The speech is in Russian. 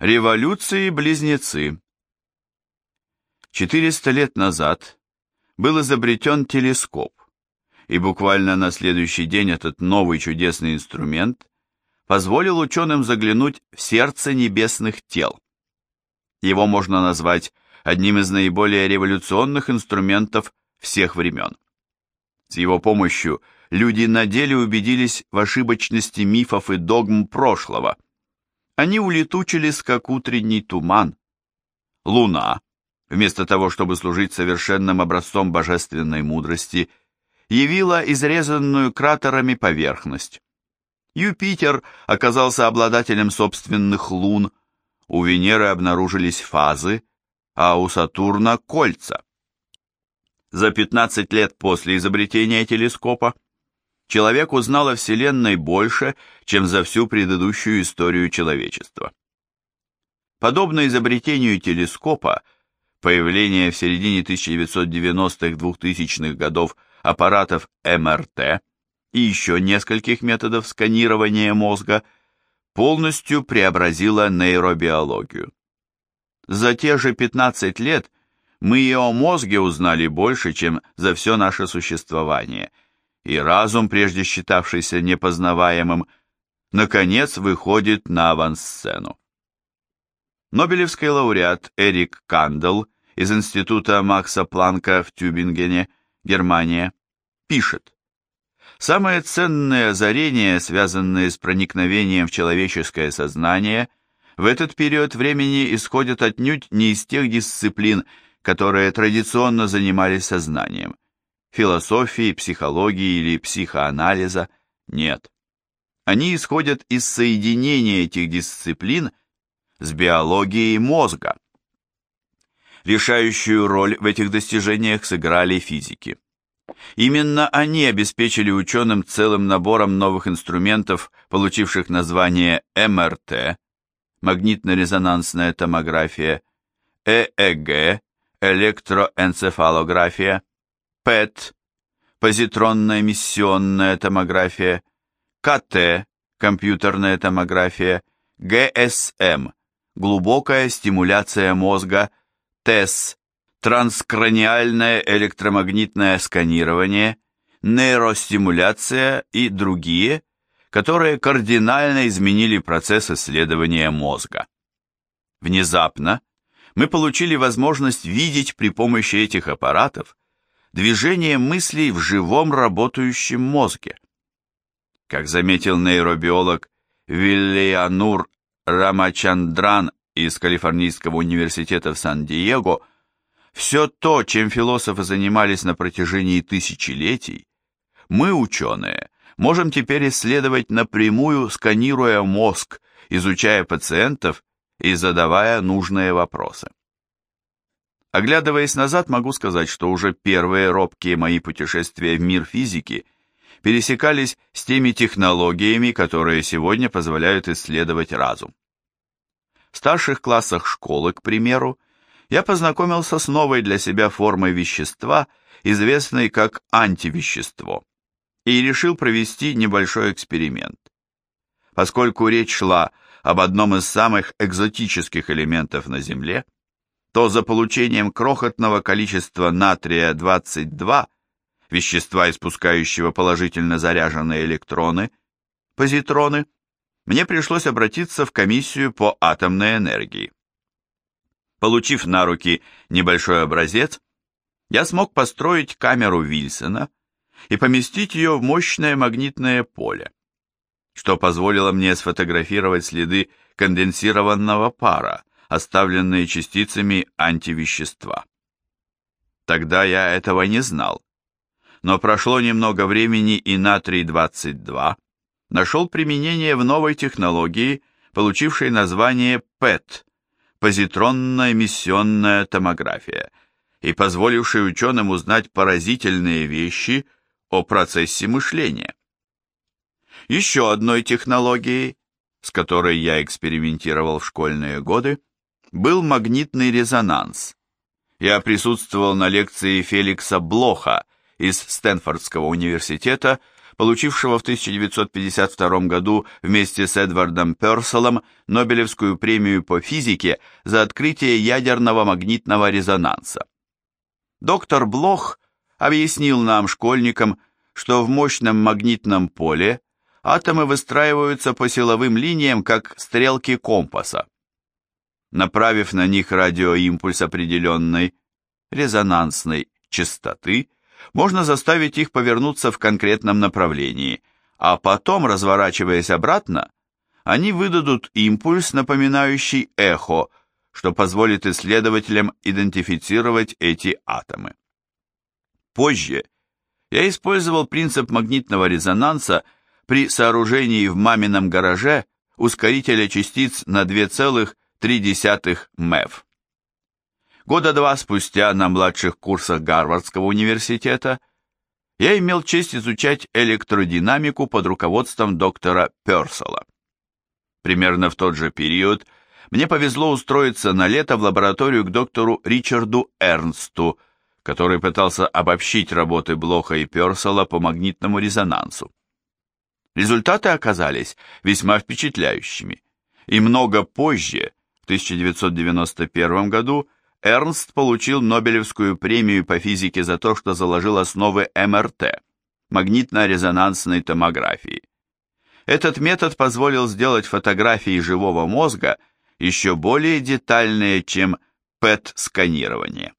Революции-близнецы 400 лет назад был изобретен телескоп, и буквально на следующий день этот новый чудесный инструмент позволил ученым заглянуть в сердце небесных тел. Его можно назвать одним из наиболее революционных инструментов всех времен. С его помощью люди на деле убедились в ошибочности мифов и догм прошлого. Они улетучились, как утренний туман. Луна, вместо того, чтобы служить совершенным образцом божественной мудрости, явила изрезанную кратерами поверхность. Юпитер оказался обладателем собственных лун, у Венеры обнаружились фазы, а у Сатурна – кольца. За 15 лет после изобретения телескопа человек узнал о Вселенной больше, чем за всю предыдущую историю человечества. Подобно изобретению телескопа, появление в середине 1990-х-2000-х годов аппаратов МРТ и еще нескольких методов сканирования мозга полностью преобразило нейробиологию. За те же 15 лет мы и о мозге узнали больше, чем за все наше существование, и разум, прежде считавшийся непознаваемым, наконец выходит на авансцену. Нобелевский лауреат Эрик Кандел из Института Макса Планка в Тюбингене, Германия, пишет, Самые ценные озарения, связанные с проникновением в человеческое сознание, в этот период времени исходят отнюдь не из тех дисциплин, которые традиционно занимались сознанием. Философии, психологии или психоанализа нет. Они исходят из соединения этих дисциплин с биологией мозга. Решающую роль в этих достижениях сыграли физики. Именно они обеспечили ученым целым набором новых инструментов, получивших название МРТ, магнитно-резонансная томография, ЭЭГ, электроэнцефалография, ПЭТ, позитронная эмиссионная томография, КТ, компьютерная томография, ГСМ, глубокая стимуляция мозга, ТЭС, транскраниальное электромагнитное сканирование, нейростимуляция и другие, которые кардинально изменили процесс исследования мозга. Внезапно мы получили возможность видеть при помощи этих аппаратов движение мыслей в живом работающем мозге. Как заметил нейробиолог Виллианур Рамачандран из Калифорнийского университета в Сан-Диего, все то, чем философы занимались на протяжении тысячелетий, мы, ученые, можем теперь исследовать напрямую, сканируя мозг, изучая пациентов и задавая нужные вопросы. Оглядываясь назад, могу сказать, что уже первые робкие мои путешествия в мир физики пересекались с теми технологиями, которые сегодня позволяют исследовать разум. В старших классах школы, к примеру, я познакомился с новой для себя формой вещества, известной как антивещество, и решил провести небольшой эксперимент. Поскольку речь шла об одном из самых экзотических элементов на Земле, то за получением крохотного количества натрия-22, вещества, испускающего положительно заряженные электроны, позитроны, мне пришлось обратиться в комиссию по атомной энергии. Получив на руки небольшой образец, я смог построить камеру Вильсона и поместить ее в мощное магнитное поле, что позволило мне сфотографировать следы конденсированного пара, оставленные частицами антивещества. Тогда я этого не знал, но прошло немного времени и натрий-22 нашел применение в новой технологии, получившей название ПЭТ – позитронная эмиссионная томография, и позволившей ученым узнать поразительные вещи о процессе мышления. Еще одной технологией, с которой я экспериментировал в школьные годы, был магнитный резонанс. Я присутствовал на лекции Феликса Блоха из Стэнфордского университета получившего в 1952 году вместе с Эдвардом Перселом Нобелевскую премию по физике за открытие ядерного магнитного резонанса. Доктор Блох объяснил нам, школьникам, что в мощном магнитном поле атомы выстраиваются по силовым линиям, как стрелки компаса. Направив на них радиоимпульс определенной резонансной частоты, можно заставить их повернуться в конкретном направлении, а потом, разворачиваясь обратно, они выдадут импульс, напоминающий эхо, что позволит исследователям идентифицировать эти атомы. Позже я использовал принцип магнитного резонанса при сооружении в мамином гараже ускорителя частиц на 2,3 МЭВ. Года два спустя на младших курсах Гарвардского университета я имел честь изучать электродинамику под руководством доктора Персола. Примерно в тот же период мне повезло устроиться на лето в лабораторию к доктору Ричарду Эрнсту, который пытался обобщить работы Блоха и Персола по магнитному резонансу. Результаты оказались весьма впечатляющими, и много позже, 1991 году, Эрнст получил Нобелевскую премию по физике за то, что заложил основы МРТ – магнитно-резонансной томографии. Этот метод позволил сделать фотографии живого мозга еще более детальные, чем ПЭТ-сканирование.